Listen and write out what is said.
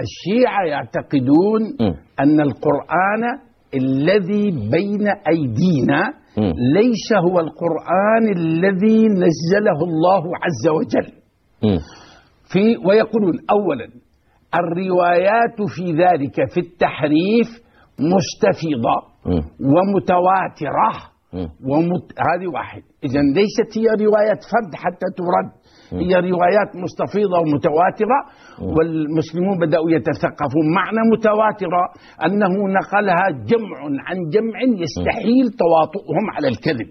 الشيعة يعتقدون م. أن القرآن الذي بين أيدينا م. ليس هو القرآن الذي نزله الله عز وجل. في ويقولون أولا الروايات في ذلك في التحريف مستفيضة. ومتواترة. ومت... هذه واحد. إذا ليست هي روايات فرد حتى ترد. هي روايات مستفيضة ومتواترة والمسلمون بدأوا يتثقفون. معنى متواترة أنه نقلها جمع عن جمع يستحيل تواطؤهم على الكذب.